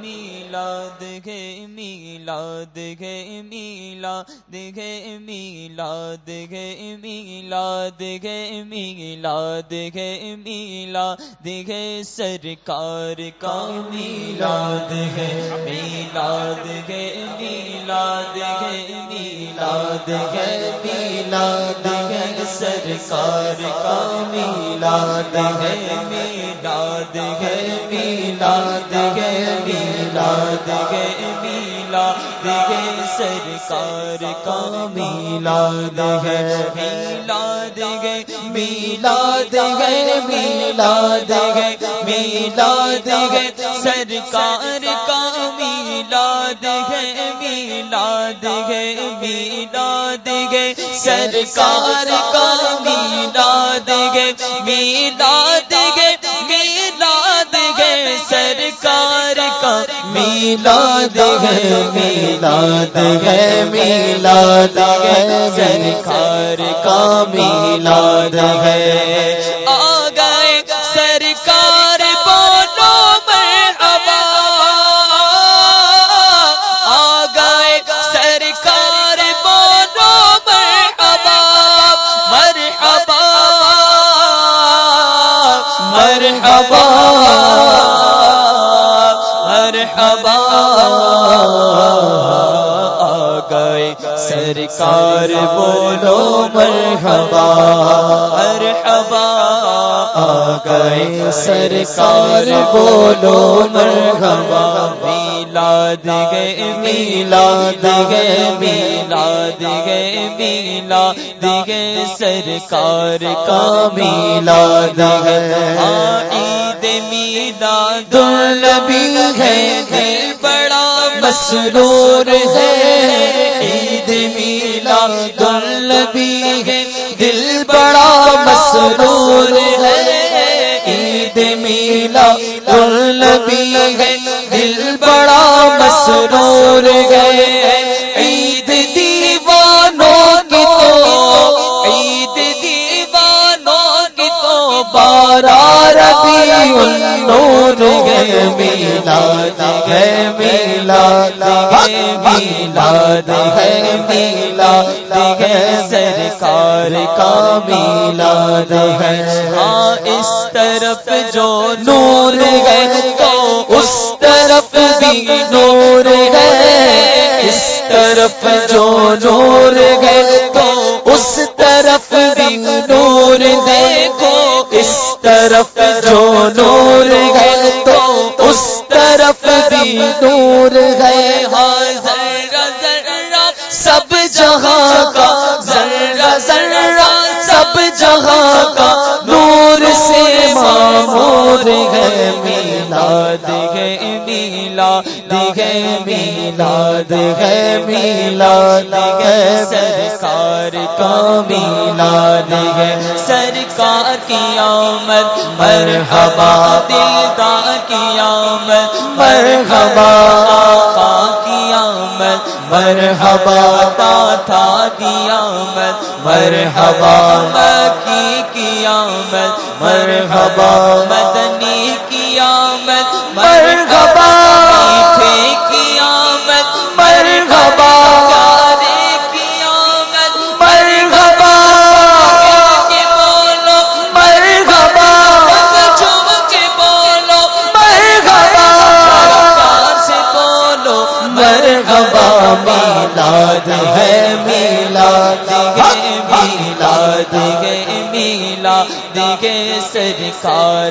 میلاد گے میلاد گے میلاد گے میلاد گے میلاد گے میلاد گے میلاد گے سرکار کا میلاد ہے میلاد گے میلاد گے میلاد گے میلاد گے سرکار کا میلاد ہے میلاد گے میلاد گے میلاد گے میلاد سرکار کا میلاد ہے میلاد گے میلاد گے میلاد گے میلاد گے سرکار کا میلاد ہے میلاد گے میلاد گے سرکار کا میلاد گے میلاد میلاد ہے میلاد ہے میلاد ہے سرکار کا میلاد ہے۔ سرکار بولو مرحبا مرحبا آ گئے سرکار بولو مرحبا، میلاد گئے میلاد گئے میلاد گئے میلاد گئے، سرکار کا میلاد ہے۔ عید میلاد النبی ہے مسرور ہے، عید میل دل بھی ہے۔ دل بڑا مسرور ہے، عید میل دل بھی ہے۔ دل بڑا مسرور ہے۔ میلاد ہے میلاد ہے سرکار کا میلاد ہے۔ ہاں اس طرف جو نور ہے تو اس طرف بھی نور ہے۔ اس طرف جو نور ہے تو اس طرف بھی نور دیکھو۔ اس طرف جو نور ہے تو اس طرف بھی نور ہے۔ ہاں سب جہاں کا ذرا ذرا سب جہاں کا نور سے معمور ہے میلاد ہے میلاد ہے میلاد ہے میلاد، ہے سرکار کا میلاد، ہے سرکار کی آمد، مرحبا، دلدار کی آمد، مرحبا۔ مرحبا تھا قیامت مرحبا مکی کی آمد مرحبا مدنی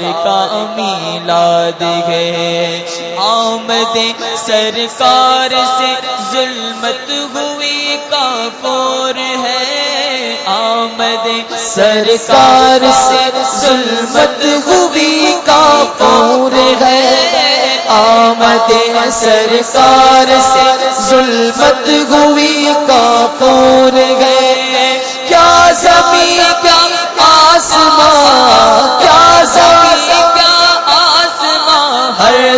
کا میلاد ہے۔ آمد سرکار سے ظلمت ہوئی کافور ہے۔ آمد سرکار سے ظلمت ہوئی کافور ہے۔ آمد سرکار سے ظلمت ہوئی کافور ہے۔ کیا زمین کیا آسمان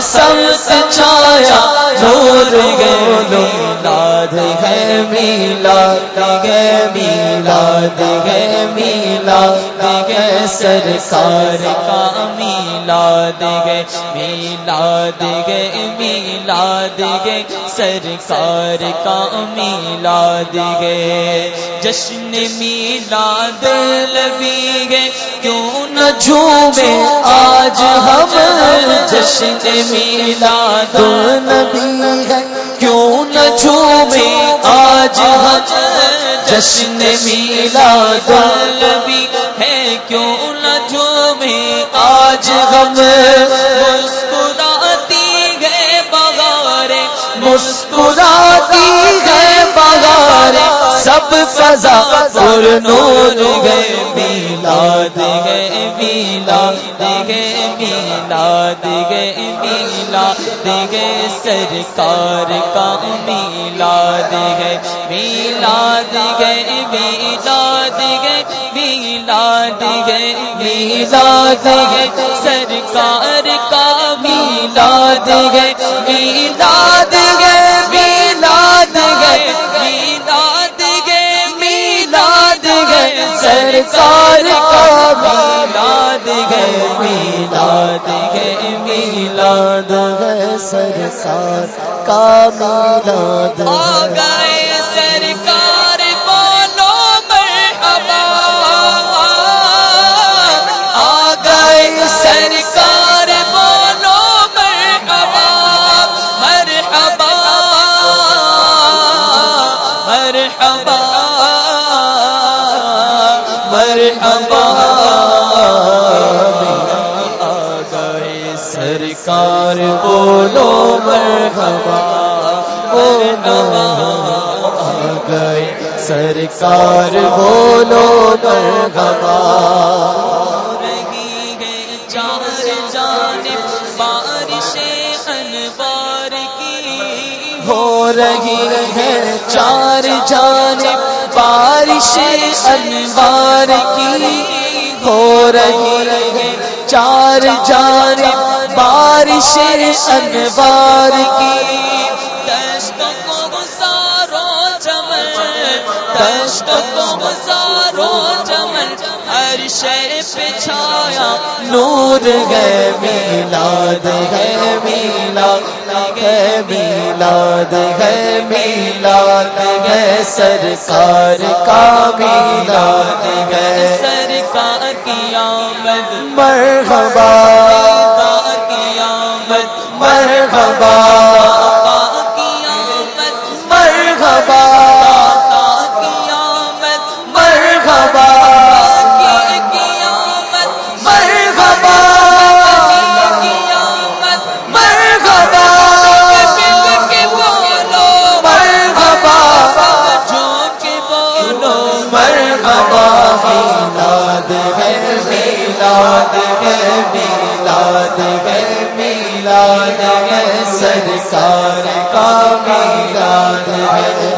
سب سے چھایا نور گئے میلاد ہے میلاد ہے میلاد ہے میلاد سرکار کا میلاد گئے میلاد گئے میلاد گئے سرکار کا میلاد گئے جشن میلاد لبی گئے کیوں نہ جھومے آج ہم۔ جشن میلاد نبی ہے، کیوں نہ جھومے آج ہم۔ جشن میلاد بھی ہے کیوں نہ جو سب فضا پر نور گئے میلاد گئے میلاد گئے میلاد گئے میلاد گئے سرکار کا میلاد گئے میلاد گئے میلاد گئے میلاد گئے میلاد گئے سرکار کا میلاد گئے میلاد گئے سرکار کا میلاد گئے میلاد گئے میلاد گئے سرکار کا میلاد گئے سرکار بولو مرحبا رہی ہے چار جانب بارش انوار کی ہو رہی ہے چار جانب بارش انوار کی ہو رہی ہے چار جانب، بارش انوار دشت کو سارو چمن ہر شے پہ چھایا نور ہے میلاد ہے میلاد ہے میلاد ہے میلاد ہے سرکار کا میلاد ہے سرکار کی آمد۔ مرحبا میلاد ہے میلاد ہے میلاد ہے سرکار کا میلاد ہے۔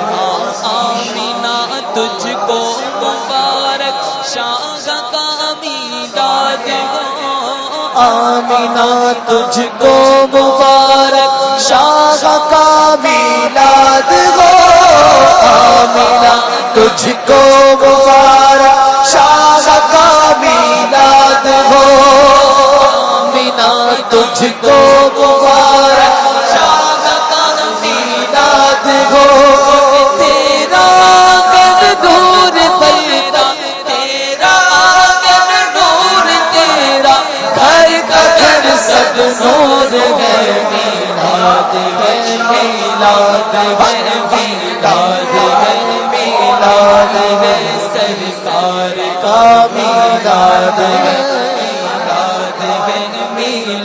آمینا تجھ کو مبارک شاہ کا میلاد ہو آمینا تجھ کو مبارک شاہ کا میلاد ہو۔ آمینا تجھ کو مبارک شاہ مجھ کو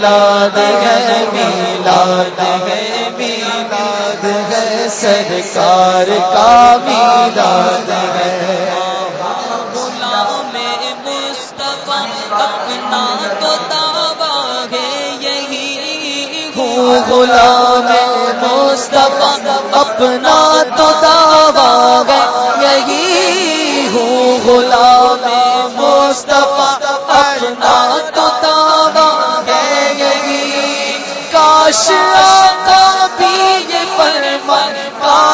میلاد ہے میلاد ہے میلاد ہے سرکار کا میلاد ہے۔ غلام مصطفیٰ اپنا تو دعویٰ ہے یہی ہوں غلام مصطفیٰ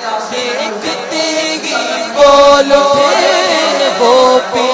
دیکھتے گی بولو وہ پی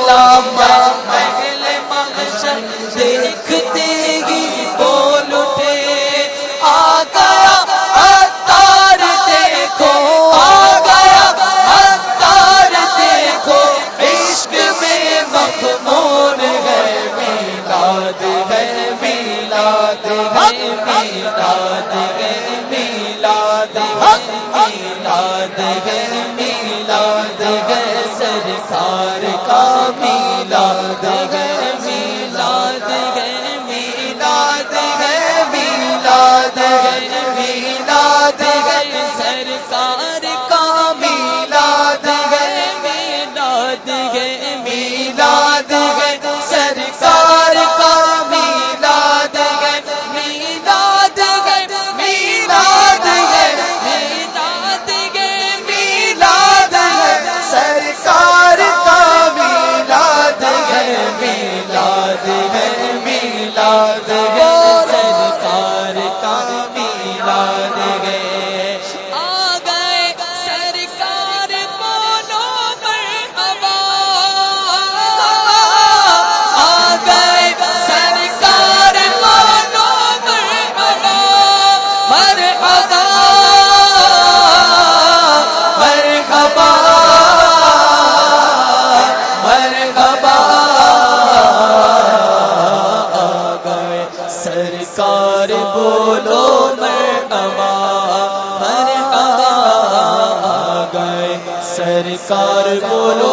سرکار کا میلاد ہے میلاد ہے میلاد ہے۔ سرکار کا میلاد ہے میلاد ہے میلاد ہے میلاد ہے میلاد ہے۔ سرکار کا میلاد ہے میلاد ہے میلاد ہے۔ بولو